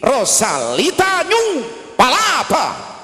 Rosalita New Palapa.